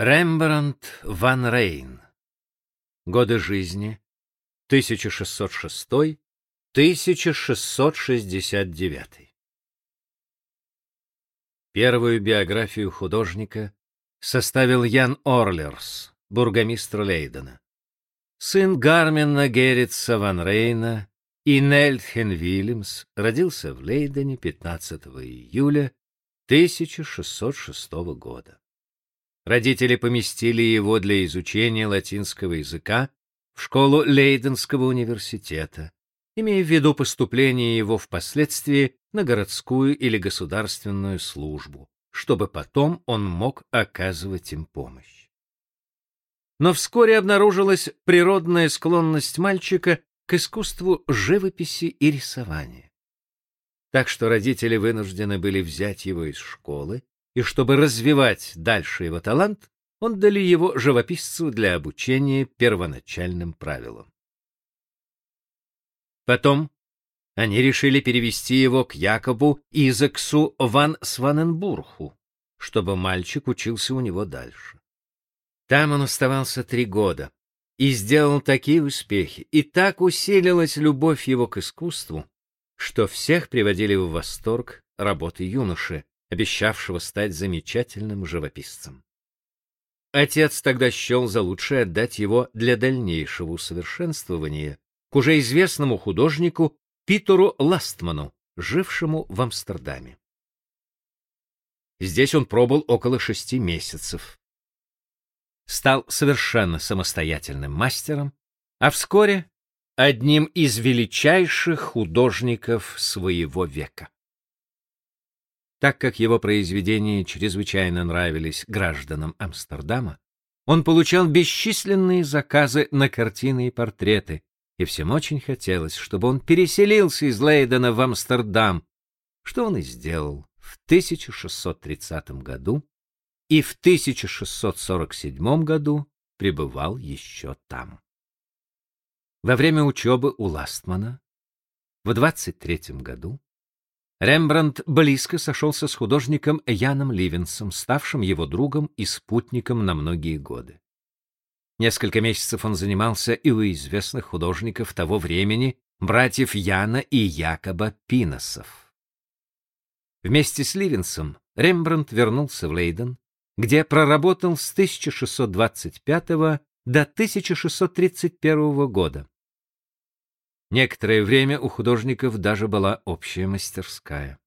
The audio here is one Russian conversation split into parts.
Рембрандт ван Рейн. Годы жизни 1606-1669. Первую биографию художника составил Ян Орлерс, бургомистр Лейдена. Сын Гармена Геррица ван Рейна и Нельтхен Вильямс родился в Лейдене 15 июля 1606 года. Родители поместили его для изучения латинского языка в школу Лейденского университета, имея в виду поступление его впоследствии на городскую или государственную службу, чтобы потом он мог оказывать им помощь. Но вскоре обнаружилась природная склонность мальчика к искусству живописи и рисования. Так что родители вынуждены были взять его из школы и чтобы развивать дальше его талант, он дали его живописцу для обучения первоначальным правилам. Потом они решили перевести его к Якобу Изаксу ван Сваненбурху, чтобы мальчик учился у него дальше. Там он оставался три года и сделал такие успехи, и так усилилась любовь его к искусству, что всех приводили в восторг работы юноши, обещавшего стать замечательным живописцем. Отец тогда счел за лучшее отдать его для дальнейшего усовершенствования к уже известному художнику Питеру Ластману, жившему в Амстердаме. Здесь он пробыл около шести месяцев. Стал совершенно самостоятельным мастером, а вскоре одним из величайших художников своего века. Так как его произведения чрезвычайно нравились гражданам Амстердама, он получал бесчисленные заказы на картины и портреты, и всем очень хотелось, чтобы он переселился из Лейдена в Амстердам, что он и сделал в 1630 году, и в 1647 году пребывал еще там. Во время учебы у Ластмана в 23 году Рембрандт близко сошелся с художником Яном Ливенсом, ставшим его другом и спутником на многие годы. Несколько месяцев он занимался и у известных художников того времени, братьев Яна и Якоба Пиносов. Вместе с Ливенсом Рембрандт вернулся в Лейден, где проработал с 1625 до 1631 года. Некоторое время у художников даже была общая мастерская.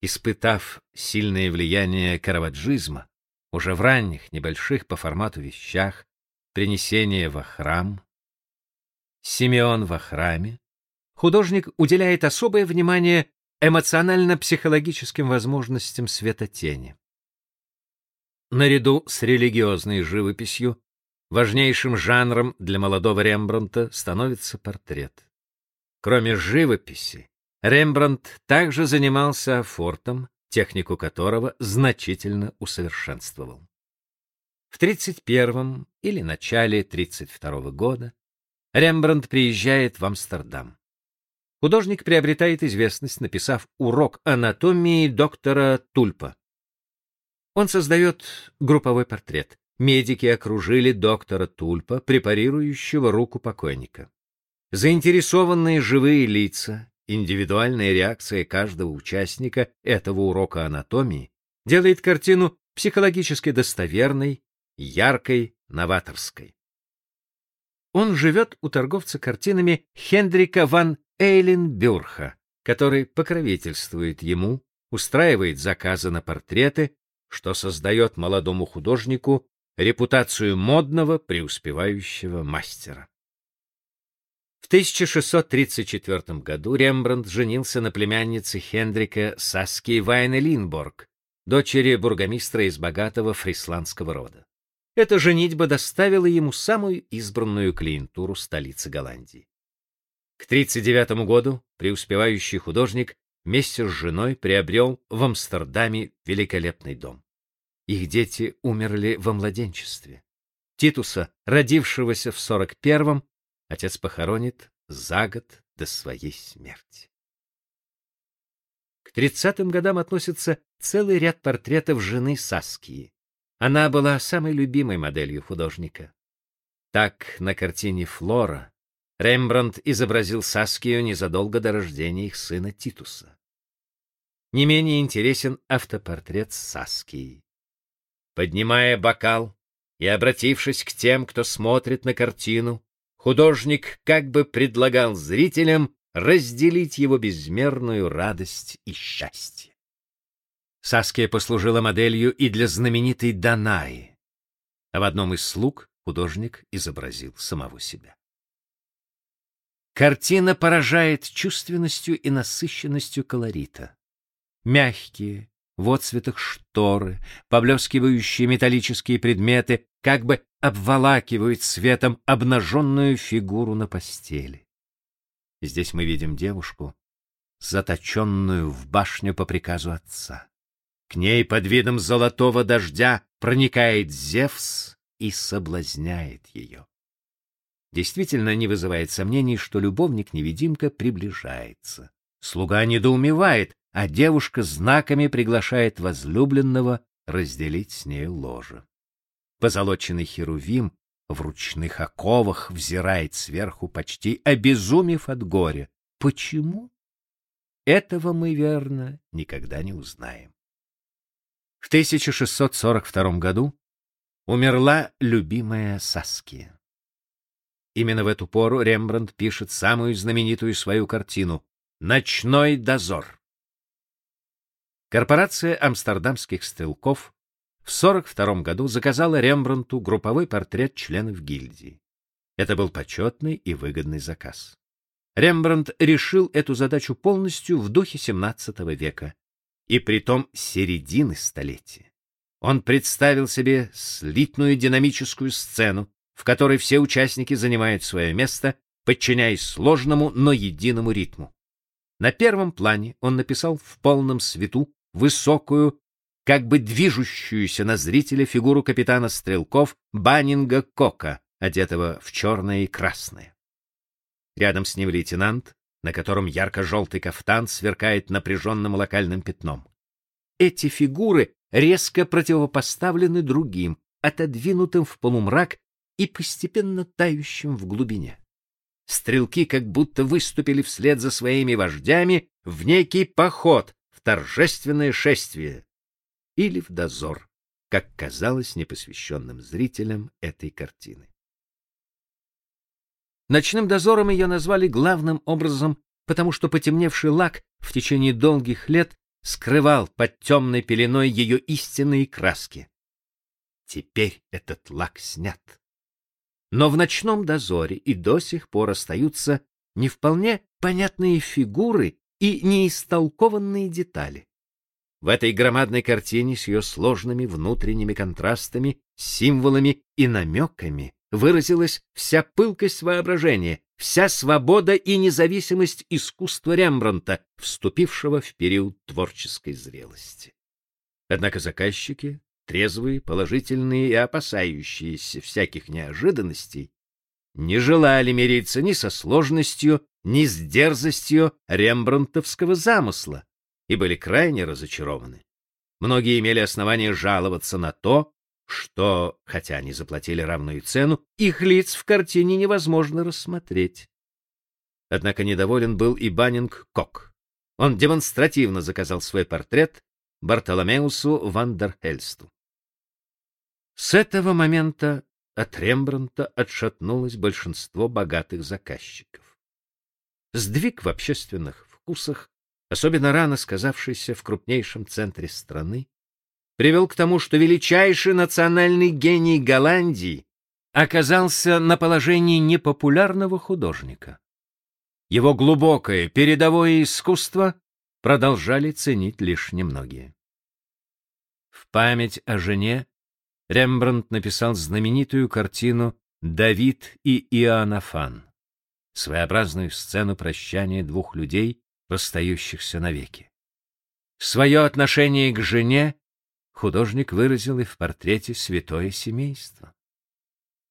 Испытав сильное влияние караваджизма, уже в ранних, небольших по формату вещах, принесение во храм, Симеон во храме, художник уделяет особое внимание эмоционально-психологическим возможностям светотени. Наряду с религиозной живописью Важнейшим жанром для молодого Рембрандта становится портрет. Кроме живописи, Рембрандт также занимался афортом, технику которого значительно усовершенствовал. В 31 или начале 32 года Рембрандт приезжает в Амстердам. Художник приобретает известность, написав урок анатомии доктора Тульпа. Он создает групповой портрет, медики окружили доктора Тульпа, препарирующего руку покойника. Заинтересованные живые лица, индивидуальная реакция каждого участника этого урока анатомии делает картину психологически достоверной, яркой, новаторской. Он живет у торговца картинами Хендрика ван Эйленбюрха, который покровительствует ему, устраивает заказы на портреты, что создает молодому художнику репутацию модного преуспевающего мастера. В 1634 году Рембрандт женился на племяннице Хендрика Саски Вайне Линборг, дочери бургомистра из богатого фрисландского рода. Эта женитьба доставила ему самую избранную клиентуру столицы Голландии. К 1939 году преуспевающий художник вместе с женой приобрел в Амстердаме великолепный дом. Их дети умерли во младенчестве. Титуса, родившегося в 41-м, отец похоронит за год до своей смерти. К 30-м годам относится целый ряд портретов жены Саскии. Она была самой любимой моделью художника. Так на картине «Флора» Рембрандт изобразил Саскию незадолго до рождения их сына Титуса. Не менее интересен автопортрет Саскии. Поднимая бокал и обратившись к тем, кто смотрит на картину, художник как бы предлагал зрителям разделить его безмерную радость и счастье. Саския послужила моделью и для знаменитой Данаи, а в одном из слуг художник изобразил самого себя. Картина поражает чувственностью и насыщенностью колорита. Мягкие, в отцветах шторы, поблескивающие металлические предметы как бы обволакивают светом обнаженную фигуру на постели. Здесь мы видим девушку, заточенную в башню по приказу отца. К ней под видом золотого дождя проникает Зевс и соблазняет ее. Действительно не вызывает сомнений, что любовник-невидимка приближается. Слуга недоумевает, а девушка знаками приглашает возлюбленного разделить с ней ложе. Позолоченный херувим в ручных оковах взирает сверху, почти обезумев от горя. Почему? Этого мы, верно, никогда не узнаем. В 1642 году умерла любимая Саския. Именно в эту пору Рембрандт пишет самую знаменитую свою картину «Ночной дозор». Корпорация амстердамских стрелков в 42 году заказала Рембрандту групповой портрет членов гильдии. Это был почетный и выгодный заказ. Рембрандт решил эту задачу полностью в духе XVII века, и притом середины столетия. Он представил себе слитную динамическую сцену, в которой все участники занимают свое место, подчиняясь сложному, но единому ритму. На первом плане он написал в полном свету высокую, как бы движущуюся на зрителя фигуру капитана стрелков Баннинга Кока, одетого в черное и красное. Рядом с ним лейтенант, на котором ярко-желтый кафтан сверкает напряженным локальным пятном. Эти фигуры резко противопоставлены другим, отодвинутым в полумрак и постепенно тающим в глубине. Стрелки как будто выступили вслед за своими вождями в некий поход, торжественное шествие или в дозор, как казалось непосвященным зрителям этой картины. Ночным дозором ее назвали главным образом, потому что потемневший лак в течение долгих лет скрывал под темной пеленой ее истинные краски. Теперь этот лак снят. Но в ночном дозоре и до сих пор остаются не вполне понятные фигуры и неистолкованные детали. В этой громадной картине с ее сложными внутренними контрастами, символами и намеками выразилась вся пылкость воображения, вся свобода и независимость искусства Рембрандта, вступившего в период творческой зрелости. Однако заказчики, трезвые, положительные и опасающиеся всяких неожиданностей, не желали мириться ни со сложностью, ни с дерзостью рембрандтовского замысла и были крайне разочарованы. Многие имели основание жаловаться на то, что, хотя они заплатили равную цену, их лиц в картине невозможно рассмотреть. Однако недоволен был и Баннинг Кок. Он демонстративно заказал свой портрет Бартоломеусу Вандерхельсту. С этого момента от Рембрандта отшатнулось большинство богатых заказчиков. Сдвиг в общественных вкусах, особенно рано сказавшийся в крупнейшем центре страны, привел к тому, что величайший национальный гений Голландии оказался на положении непопулярного художника. Его глубокое передовое искусство продолжали ценить лишь немногие. В память о жене Рембрандт написал знаменитую картину «Давид и Иоаннафан», своеобразную сцену прощания двух людей, расстающихся навеки. Свое отношение к жене художник выразил и в портрете «Святое семейство».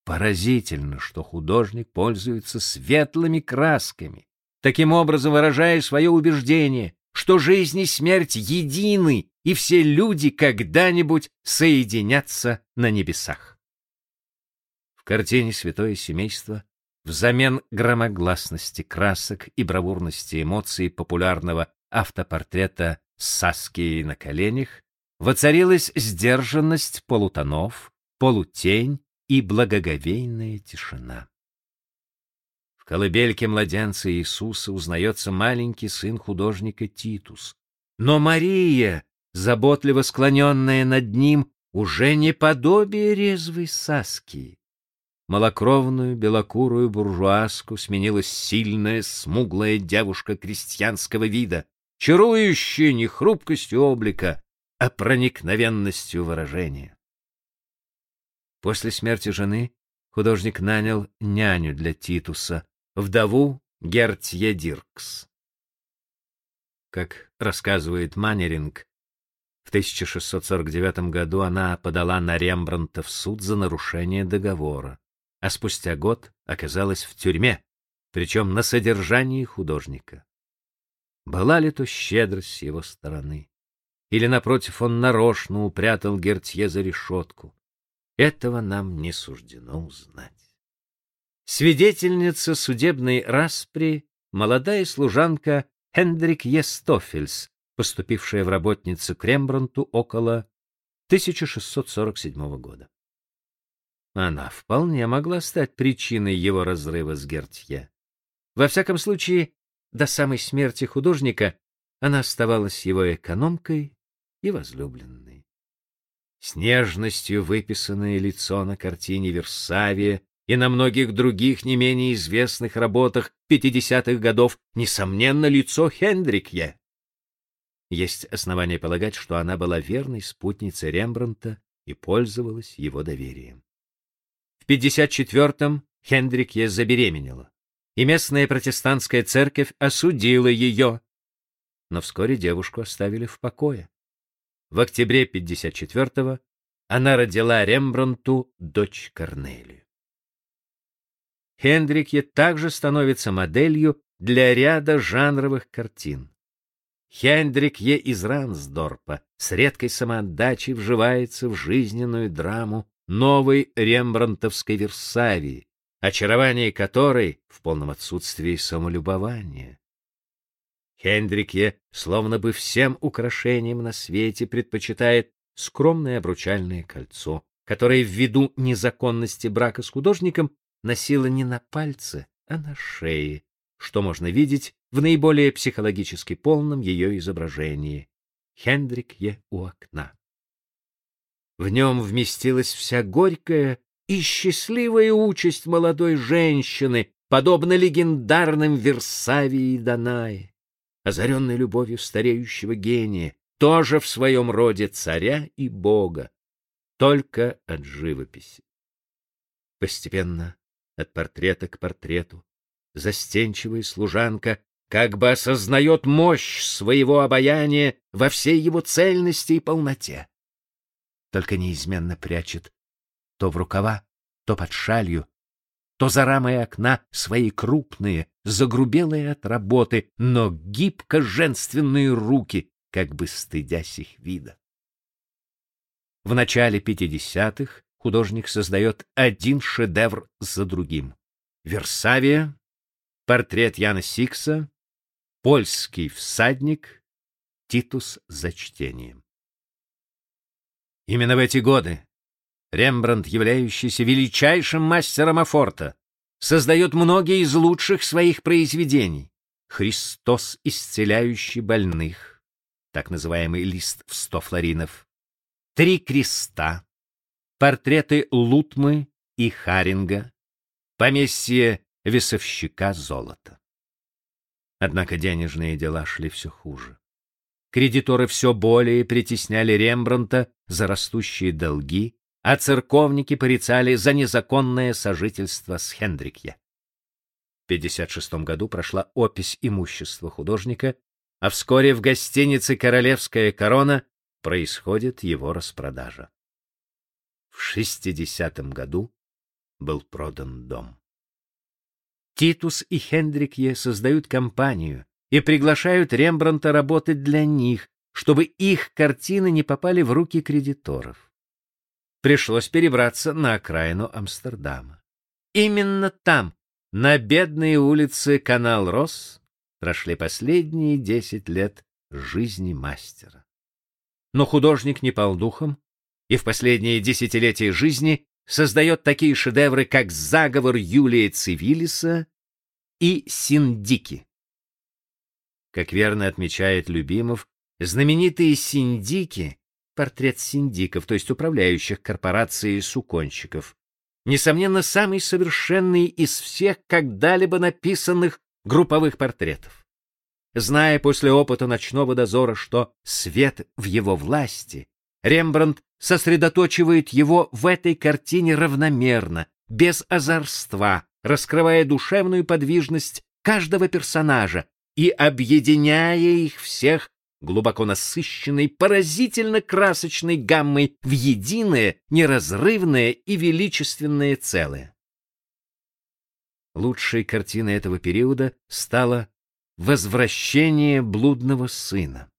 Поразительно, что художник пользуется светлыми красками, таким образом выражая свое убеждение что жизнь и смерть едины, и все люди когда-нибудь соединятся на небесах. В картине «Святое семейство» взамен громогласности красок и бравурности эмоций популярного автопортрета Саски на коленях воцарилась сдержанность полутонов, полутень и благоговейная тишина. В колыбельке младенца Иисуса узнается маленький сын художника Титус. Но Мария, заботливо склоненная над ним, уже не подобие резвой Саски. Малокровную белокурую буржуазку сменилась сильная, смуглая девушка крестьянского вида, чарующая не хрупкостью облика, а проникновенностью выражения. После смерти жены художник нанял няню для Титуса, вдову Гертье Диркс. Как рассказывает Маннеринг, в 1649 году она подала на Рембрандта в суд за нарушение договора, а спустя год оказалась в тюрьме, причем на содержании художника. Была ли то щедрость с его стороны? Или, напротив, он нарочно упрятал Гертье за решетку? Этого нам не суждено узнать. Свидетельница судебной распри, молодая служанка Хендрик Естофельс, поступившая в работницу к Рембрандту около 1647 года. Она вполне могла стать причиной его разрыва с Гертье. Во всяком случае, до самой смерти художника она оставалась его экономкой и возлюбленной. С нежностью выписанное лицо на картине Версавия и на многих других не менее известных работах 50-х годов, несомненно, лицо Хендрикье. Есть основания полагать, что она была верной спутницей Рембрандта и пользовалась его доверием. В 54-м Хендрикье забеременела и местная протестантская церковь осудила ее. Но вскоре девушку оставили в покое. В октябре 54-го она родила Рембрандту дочь Корнелию. Хендрикье также становится моделью для ряда жанровых картин. Хендрикье из Рансдорпа с редкой самоотдачей вживается в жизненную драму новой рембрандтовской Версавии, очарование которой в полном отсутствии самолюбования. Хендрикье, словно бы всем украшением на свете, предпочитает скромное обручальное кольцо, которое ввиду незаконности брака с художником носила не на пальце, а на шее, что можно видеть в наиболее психологически полном ее изображении. Хендрикье у окна. В нем вместилась вся горькая и счастливая участь молодой женщины, подобно легендарным Версавии и Данае, озаренной любовью стареющего гения, тоже в своем роде царя и бога, только от живописи. Постепенно, от портрета к портрету, застенчивая служанка как бы осознает мощь своего обаяния во всей его цельности и полноте. Только неизменно прячет то в рукава, то под шалью, то за рамой окна свои крупные, загрубелые от работы, но гибко женственные руки, как бы стыдясь их вида. В начале пятидесятых художник создает один шедевр за другим. Версавия, портрет Яна Сикса, польский всадник, Титус за чтением. Именно в эти годы Рембрандт, являющийся величайшим мастером афорта, создает многие из лучших своих произведений. «Христос, исцеляющий больных», так называемый лист в сто флоринов, «Три креста», портреты Лутмы и Харинга, поместье весовщика золота. Однако денежные дела шли все хуже. Кредиторы все более притесняли Рембрандта за растущие долги а церковники порицали за незаконное сожительство с Хендрикье. В 56 году прошла опись имущества художника, а вскоре в гостинице Королевская корона происходит его распродажа. В 60 году был продан дом. Титус и Хендрикье создают компанию, и приглашают Рембрандта работать для них, чтобы их картины не попали в руки кредиторов. Пришлось перебраться на окраину Амстердама. Именно там, на бедные улицы Канал-Росс, прошли последние десять лет жизни мастера. Но художник не пал духом и в последние десятилетия жизни создает такие шедевры, как «Заговор Юлия Цивилиса» и «Синдики». Как верно отмечает Любимов, знаменитые синдики, портрет синдиков, то есть управляющих корпорацией суконщиков, несомненно, самый совершенный из всех когда-либо написанных групповых портретов. Зная после опыта ночного дозора, что свет в его власти, Рембрандт сосредоточивает его в этой картине равномерно, без озорства, раскрывая душевную подвижность каждого персонажа и объединяя их всех глубоко насыщенной, поразительно красочной гаммой в единое, неразрывное и величественное целое. Лучшей картиной этого периода стала «Возвращение блудного сына».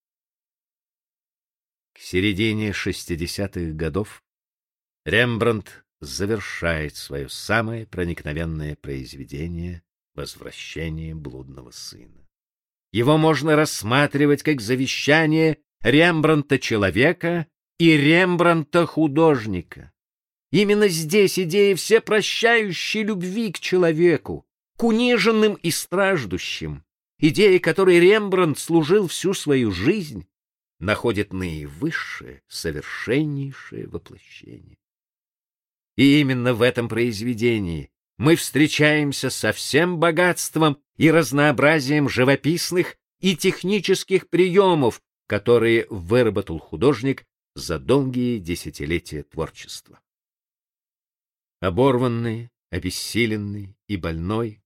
К середине 60-х годов Рембрандт завершает свое самое проникновенное произведение «Возвращение блудного сына». Его можно рассматривать как завещание Рембранта-человека и Рембранта-художника. Именно здесь идея всепрощающей любви к человеку, к униженным и страждущим, идея которой Рембрандт служил всю свою жизнь, находит наивысшее, совершеннейшее воплощение. И именно в этом произведении мы встречаемся со всем богатством и разнообразием живописных и технических приемов, которые выработал художник за долгие десятилетия творчества. Оборванный, обессиленный и больной,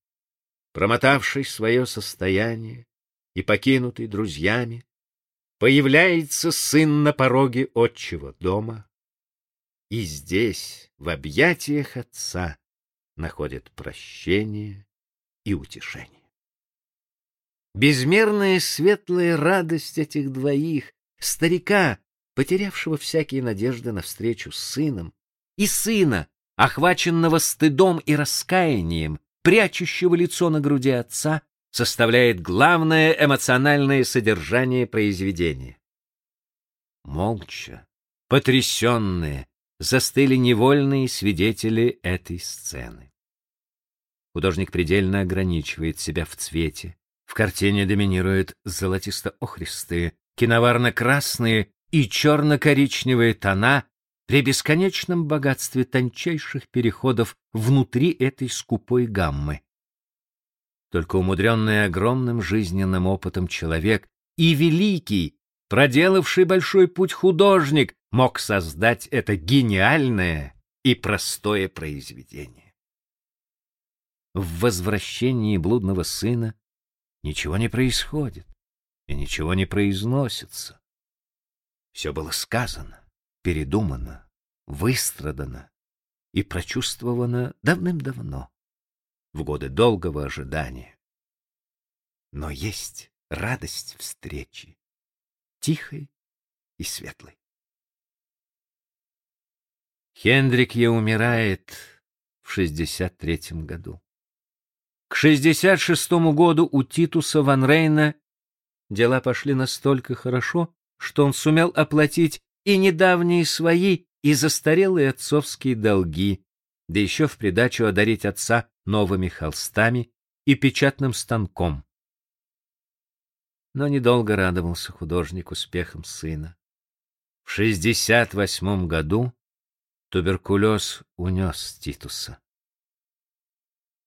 промотавший свое состояние и покинутый друзьями, появляется сын на пороге отчего дома, и здесь, в объятиях отца, находит прощение и утешение. Безмерная светлая радость этих двоих, старика, потерявшего всякие надежды на встречу с сыном, и сына, охваченного стыдом и раскаянием, прячущего лицо на груди отца, составляет главное эмоциональное содержание произведения. Молча, потрясенные, застыли невольные свидетели этой сцены. Художник предельно ограничивает себя в цвете. В картине доминируют золотисто-охристые, киноварно-красные и черно-коричневые тона при бесконечном богатстве тончайших переходов внутри этой скупой гаммы. Только умудренный огромным жизненным опытом человек и великий, проделавший большой путь художник, мог создать это гениальное и простое произведение. В возвращении блудного сына ничего не происходит и ничего не произносится. Все было сказано, передумано, выстрадано и прочувствовано давным-давно, в годы долгого ожидания. Но есть радость встречи, тихой и светлой. Хендрикье умирает в 63 году. К 66 году у Титуса Ван Рейна дела пошли настолько хорошо, что он сумел оплатить и недавние свои, и застарелые отцовские долги, да еще в придачу одарить отца новыми холстами и печатным станком. Но недолго радовался художник успехом сына. В 68 году Туберкулез унес Титуса.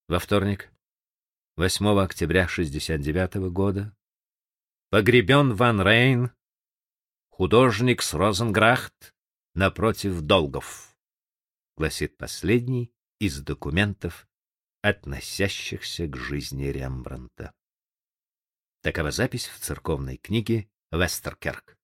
Во вторник, 8 октября 69 года, погребен Ван Рейн, художник с Розенграхт напротив Долгов, гласит последний из документов, относящихся к жизни Рембрандта. Такова запись в церковной книге Вестеркерк.